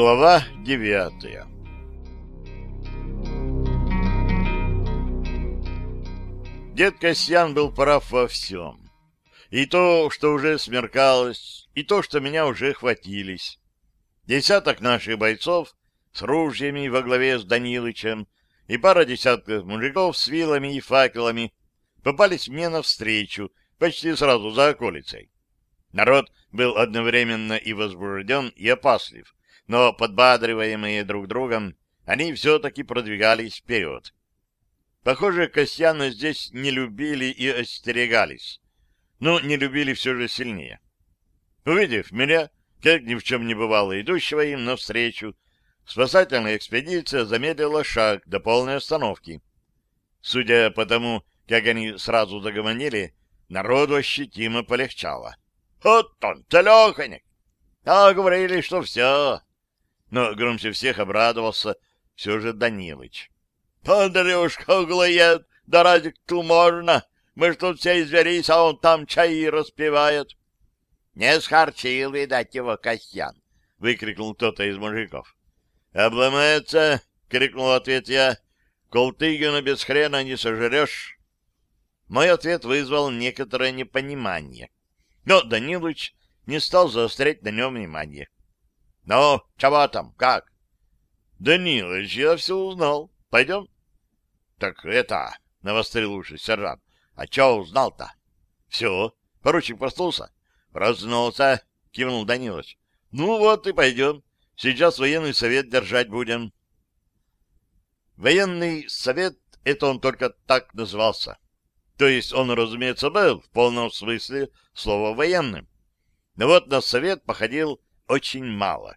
Глава девятая Дед Касьян был прав во всем. И то, что уже смеркалось, и то, что меня уже хватились. Десяток наших бойцов с ружьями во главе с Данилычем и пара десятков мужиков с вилами и факелами попались мне навстречу почти сразу за околицей. Народ был одновременно и возбужден, и опаслив, но, подбадриваемые друг другом, они все-таки продвигались вперед. Похоже, Касьяна здесь не любили и остерегались, но не любили все же сильнее. Увидев меня, как ни в чем не бывало идущего им навстречу, спасательная экспедиция замедлила шаг до полной остановки. Судя по тому, как они сразу загомонили, народу ощутимо полегчало. Вот он, целеханик! А говорили, что все. Но громче всех обрадовался все же Данилыч. Андрюшка углоед, да разве тут можно? Мы ж тут все изверись, а он там чаи распевает. Не схарчил, видать, его Касьян, — выкрикнул кто-то из мужиков. «Обломается!» — крикнул ответ я. «Колтыгина без хрена не сожрешь!» Мой ответ вызвал некоторое непонимание. Но Данилыч не стал заострять на нем внимание. — Ну, чего там, как? — Данилыч, я все узнал. Пойдем? — Так это, — навострил уши сержант. — А что узнал-то? — Все. Поручик проснулся? — Проснулся, — кивнул Данилыч. — Ну вот и пойдем. Сейчас военный совет держать будем. Военный совет — это он только так назывался. То есть он, разумеется, был в полном смысле слова военным. Но вот на совет походил очень мало.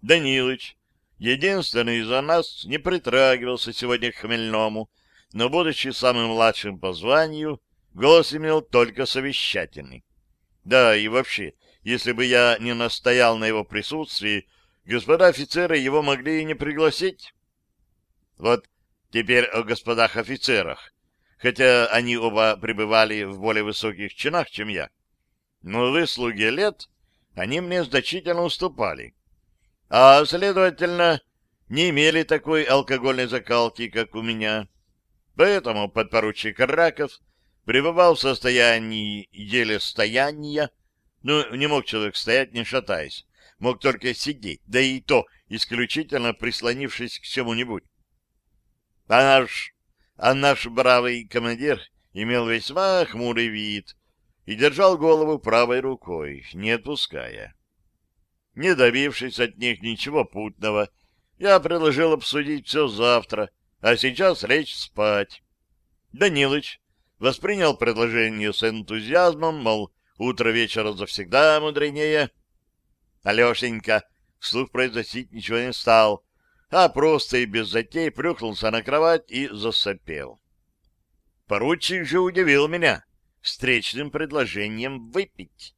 Данилыч, единственный из нас, не притрагивался сегодня к хмельному, но, будучи самым младшим по званию, голос имел только совещательный. Да, и вообще, если бы я не настоял на его присутствии, господа офицеры его могли и не пригласить. Вот теперь о господах офицерах хотя они оба пребывали в более высоких чинах, чем я. Но в выслуге лет они мне значительно уступали. А, следовательно, не имели такой алкогольной закалки, как у меня. Поэтому подпоручик Раков пребывал в состоянии еле стояния, ну, не мог человек стоять, не шатаясь, мог только сидеть, да и то исключительно прислонившись к чему-нибудь. А наш а наш бравый командир имел весьма хмурый вид и держал голову правой рукой, не отпуская. Не добившись от них ничего путного, я предложил обсудить все завтра, а сейчас лечь спать. Данилыч воспринял предложение с энтузиазмом, мол, утро вечера завсегда мудренее. Алешенька вслух произносить ничего не стал, а просто и без затей плюхнулся на кровать и засопел. Поручик же удивил меня встречным предложением выпить.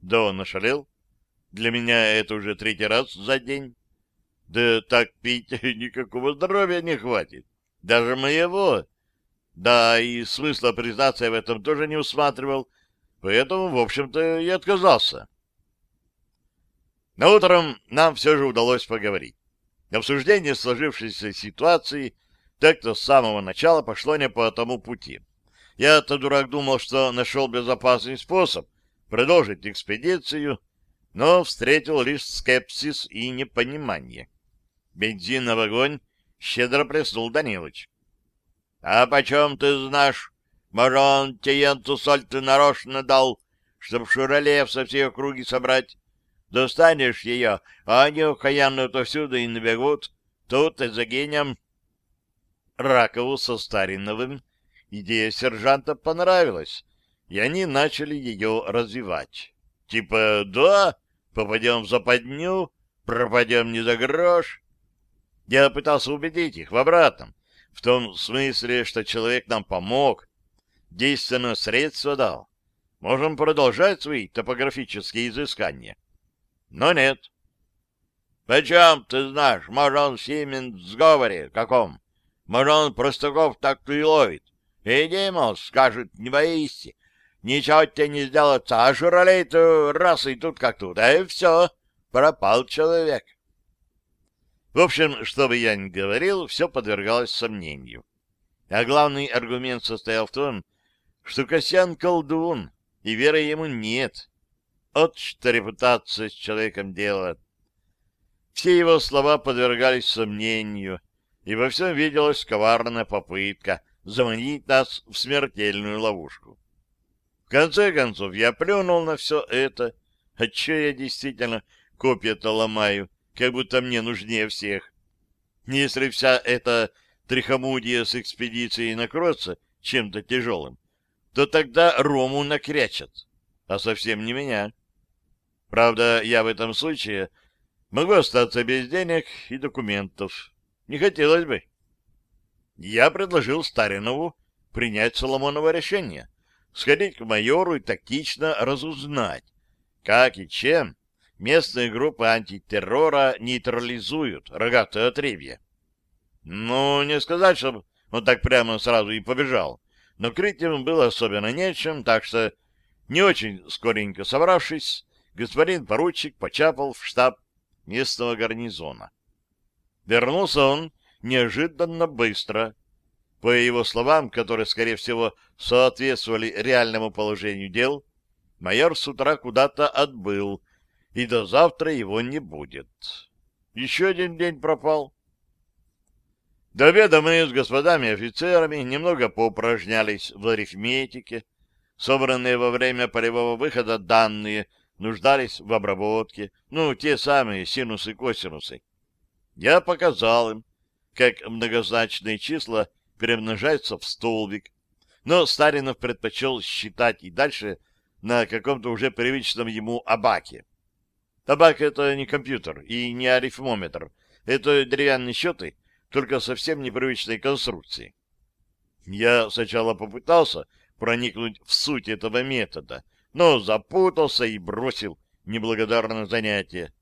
Да он нашалел. Для меня это уже третий раз за день. Да так пить никакого здоровья не хватит. Даже моего. Да, и смысла признаться я в этом тоже не усматривал, поэтому, в общем-то, и отказался. Но утром нам все же удалось поговорить. Обсуждение сложившейся ситуации так-то с самого начала пошло не по тому пути. Я-то, дурак, думал, что нашел безопасный способ продолжить экспедицию, но встретил лишь скепсис и непонимание. Бензин в огонь щедро плеснул Данилыч. — А почем ты знаешь? Может, он Тиенту соль ты нарочно дал, чтоб шуралев со всей округи собрать? Достанешь ее, а они окаянно всюду и набегут. Тут и загинем. Ракову со Стариновым идея сержанта понравилась, и они начали ее развивать. Типа, да, попадем в западню, пропадем не за грош. Я пытался убедить их в обратном, в том смысле, что человек нам помог, действенное средство дал. Можем продолжать свои топографические изыскания. Но нет. — Почем ты знаешь, может, он Симен в сговоре каком? Может, он простаков так и ловит? Иди, мол, скажет, не боись, ничего тебе не сделается, а журалей-то раз и тут как тут, а и все, пропал человек. В общем, что бы я ни говорил, все подвергалось сомнению. А главный аргумент состоял в том, что Косян колдун, и веры ему нет. От что репутация с человеком делает. Все его слова подвергались сомнению, и во всем виделась коварная попытка заманить нас в смертельную ловушку. В конце концов, я плюнул на все это, отчего я действительно копья-то ломаю, как будто мне нужнее всех. Если вся эта трихомудия с экспедицией накроется чем-то тяжелым, то тогда Рому накрячат, а совсем не меня. Правда, я в этом случае могу остаться без денег и документов. Не хотелось бы. Я предложил Старинову принять Соломоново решение, сходить к майору и тактично разузнать, как и чем местные группы антитеррора нейтрализуют рогатое отребье. Ну, не сказать, чтобы он так прямо сразу и побежал, но крыть ему было особенно нечем, так что, не очень скоренько собравшись, господин поручик почапал в штаб местного гарнизона. Вернулся он неожиданно быстро. По его словам, которые, скорее всего, соответствовали реальному положению дел, майор с утра куда-то отбыл, и до завтра его не будет. Еще один день пропал. До обеда мы с господами офицерами немного поупражнялись в арифметике. Собранные во время полевого выхода данные нуждались в обработке, ну, те самые синусы-косинусы. Я показал им, как многозначные числа перемножаются в столбик, но Старинов предпочел считать и дальше на каком-то уже привычном ему абаке. Табак — это не компьютер и не арифмометр. Это деревянные счеты, только совсем непривычной конструкции. Я сначала попытался проникнуть в суть этого метода, но запутался и бросил неблагодарное занятие.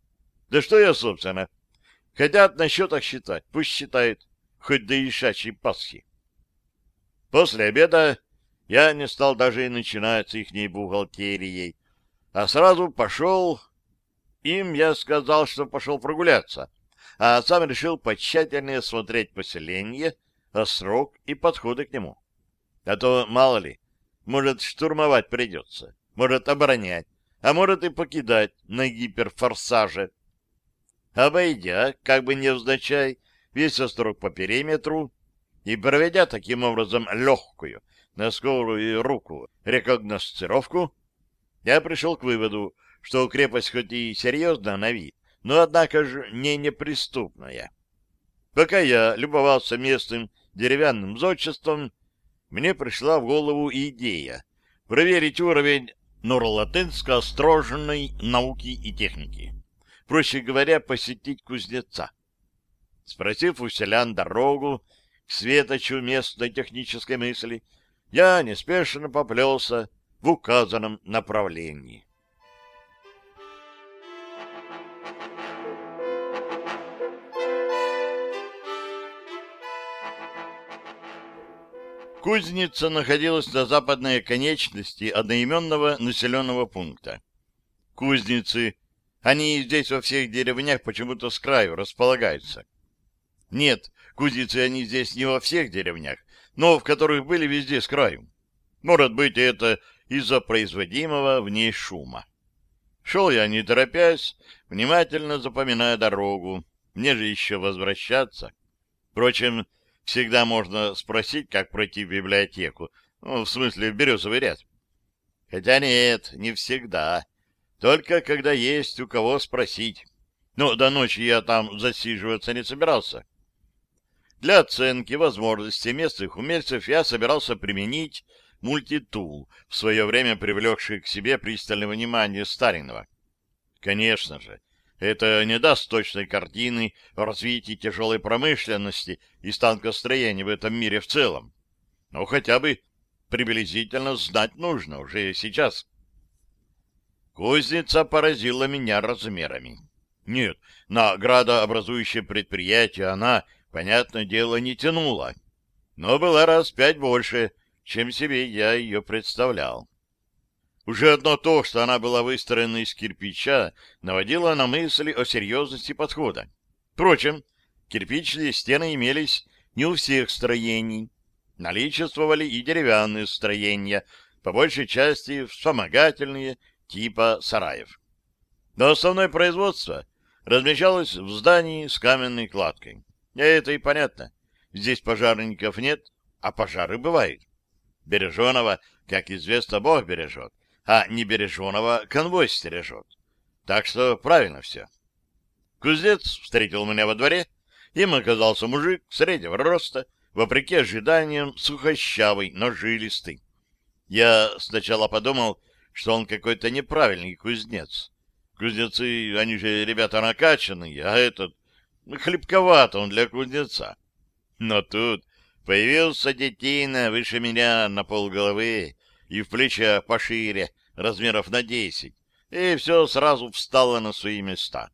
Да что я, собственно, хотят на счетах считать, пусть считают, хоть до ишачьей Пасхи. После обеда я не стал даже и начинать с ихней бухгалтерией, а сразу пошел им я сказал, что пошел прогуляться, а сам решил потщательнее осмотреть поселение, срок и подходы к нему. А то, мало ли, может, штурмовать придется, может, оборонять, а может и покидать на гиперфорсаже. Обойдя, как бы невзначай, весь острог по периметру и проведя таким образом легкую, на скорую руку рекогносцировку, я пришел к выводу, что крепость хоть и серьезна на вид, но, однако же, не неприступная. Пока я любовался местным деревянным зодчеством, мне пришла в голову идея проверить уровень норлатынско-остроженной науки и техники. Проще говоря, посетить кузнеца. Спросив у селян дорогу к светочу местной технической мысли, я неспешно поплелся в указанном направлении. Кузница находилась на западной оконечности одноименного населенного пункта. Кузницы, они здесь во всех деревнях почему-то с краю располагаются. Нет, кузницы они здесь не во всех деревнях, но в которых были везде с краю. Может быть, это из-за производимого в ней шума. Шел я не торопясь, внимательно запоминая дорогу. Мне же еще возвращаться. Впрочем, Всегда можно спросить, как пройти в библиотеку. Ну, в смысле, в березовый ряд. Хотя нет, не всегда. Только когда есть у кого спросить. Но до ночи я там засиживаться не собирался. Для оценки возможностей местных умельцев я собирался применить мультитул, в свое время привлекший к себе пристальное внимание Старинова. Конечно же, это не даст точной картины о развитии тяжелой промышленности и станкостроения в этом мире в целом. Но хотя бы приблизительно знать нужно уже сейчас. Кузница поразила меня размерами. Нет, на градообразующее предприятие она, понятное дело, не тянула, но была раз пять больше, чем себе я ее представлял. Уже одно то, что она была выстроена из кирпича, наводило на мысли о серьезности подхода. Впрочем, Кирпичные стены имелись не у всех строений. Наличествовали и деревянные строения, по большей части вспомогательные, типа сараев. Но основное производство размещалось в здании с каменной кладкой. Это и понятно. Здесь пожарников нет, а пожары бывают. Береженого, как известно, Бог бережет, а не береженого конвой стережет. Так что правильно все. Кузнец встретил меня во дворе. Им оказался мужик среднего роста, вопреки ожиданиям сухощавый, но жилистый. Я сначала подумал, что он какой-то неправильный кузнец. Кузнецы, они же ребята накачанные, а этот ну, хлебковат он для кузнеца. Но тут появился детина выше меня на полголовы и в плечах пошире, размеров на десять, и все сразу встало на свои места.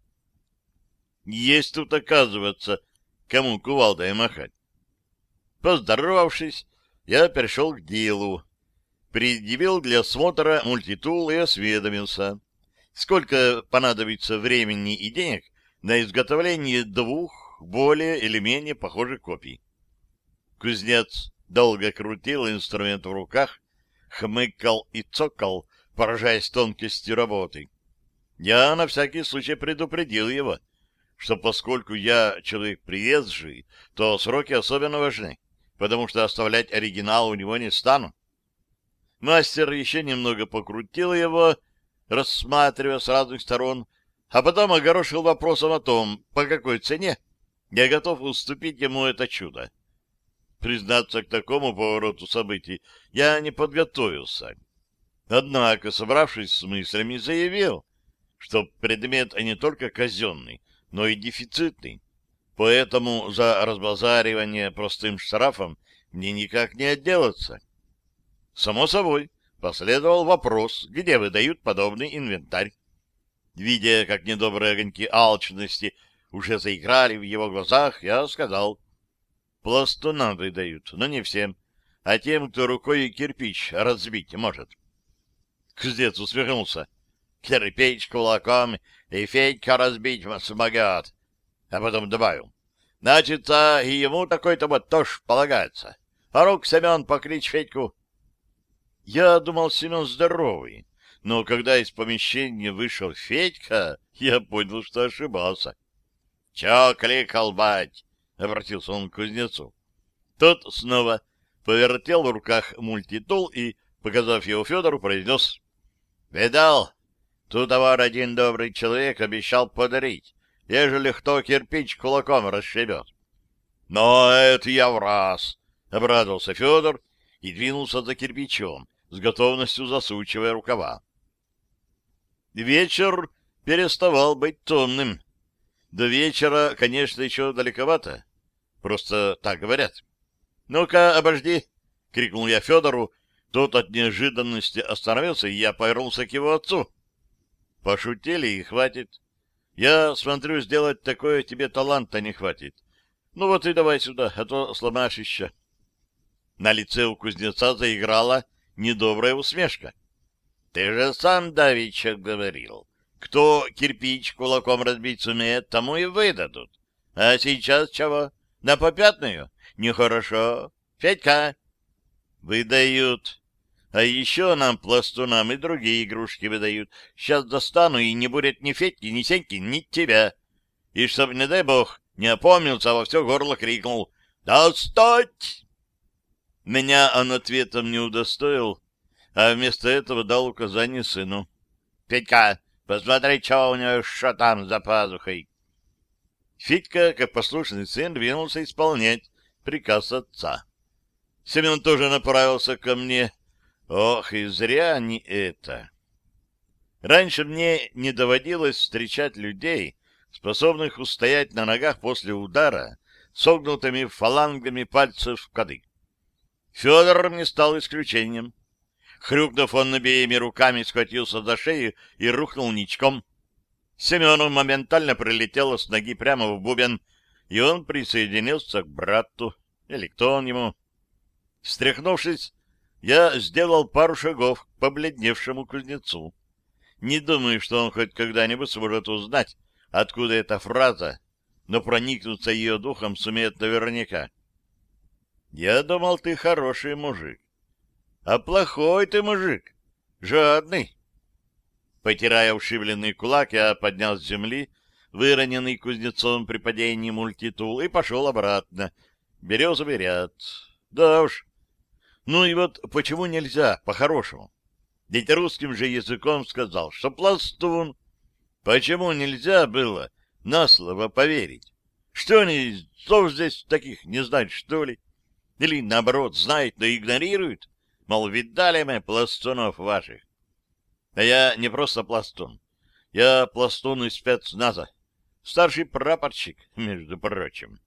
Есть тут, оказывается, кому кувалдой махать. Поздоровавшись, я перешел к делу. Предъявил для осмотра мультитул и осведомился, сколько понадобится времени и денег на изготовление двух более или менее похожих копий. Кузнец долго крутил инструмент в руках, хмыкал и цокал, поражаясь тонкостью работы. Я на всякий случай предупредил его, что поскольку я человек приезжий, то сроки особенно важны, потому что оставлять оригинал у него не стану. Мастер еще немного покрутил его, рассматривая с разных сторон, а потом огорошил вопросом о том, по какой цене я готов уступить ему это чудо. Признаться к такому повороту событий, я не подготовился. Однако, собравшись с мыслями, заявил, что предмет не только казенный, но и дефицитный. Поэтому за разбазаривание простым штрафом мне никак не отделаться. Само собой, последовал вопрос, где выдают подобный инвентарь. Видя, как недобрые огоньки алчности уже заиграли в его глазах, я сказал, пластунам выдают, но не всем, а тем, кто рукой кирпич разбить может. Кузнец усмехнулся. Кирпич кулаком и Федька разбить смогет. А потом добавил. Значит, а и ему такой-то вот тоже полагается. А рук, Семен, поклич Федьку. Я думал, Семен здоровый, но когда из помещения вышел Федька, я понял, что ошибался. — Чё кликал, бать? — обратился он к кузнецу. Тот снова повертел в руках мультитул и, показав его Федору, произнес. — Видал? Тут товар один добрый человек обещал подарить, ежели кто кирпич кулаком расшибет. — Но это я в раз! — обрадовался Федор и двинулся за кирпичом, с готовностью засучивая рукава. Вечер переставал быть томным. До вечера, конечно, еще далековато. Просто так говорят. — Ну-ка, обожди! — крикнул я Федору. Тот от неожиданности остановился, и я повернулся к его отцу. — Пошутили, и хватит. Я смотрю, сделать такое тебе таланта не хватит. Ну вот и давай сюда, а то сломаешь еще. На лице у кузнеца заиграла недобрая усмешка. — Ты же сам давеча говорил. Кто кирпич кулаком разбить сумеет, тому и выдадут. А сейчас чего? На попятную? Нехорошо. Федька. Выдают. А еще нам, пластунам, и другие игрушки выдают. Сейчас достану, и не будет ни Федьки, ни Сеньки, ни тебя. И чтоб, не дай бог, не опомнился, во все горло крикнул «Достать!» Меня он ответом не удостоил, а вместо этого дал указание сыну. — Петька, посмотри, что у него что там за пазухой. Федька, как послушный сын, двинулся исполнять приказ отца. Семен тоже направился ко мне. Ох, и зря не это. Раньше мне не доводилось встречать людей, способных устоять на ногах после удара, согнутыми фалангами пальцев в кадык. Федор не стал исключением. Хрюкнув, он обеими руками схватился за шею и рухнул ничком. Семену моментально прилетело с ноги прямо в бубен, и он присоединился к брату. Или кто он ему? Встряхнувшись, я сделал пару шагов к побледневшему кузнецу. Не думаю, что он хоть когда-нибудь сможет узнать, откуда эта фраза, но проникнуться ее духом сумеет наверняка. Я думал, ты хороший мужик. А плохой ты мужик, жадный. Потирая ушибленный кулак, я поднял с земли выроненный кузнецом при падении мультитул и пошел обратно. Березовый ряд. Да уж. Ну и вот почему нельзя по-хорошему? Ведь русским же языком сказал, что пластун. Почему нельзя было на слово поверить? Что они, слов здесь таких не знают, что ли? Или, наоборот, знают, но игнорируют? Мол, видали мы пластунов ваших? А я не просто пластун. Я пластун из спецназа. Старший прапорщик, между прочим.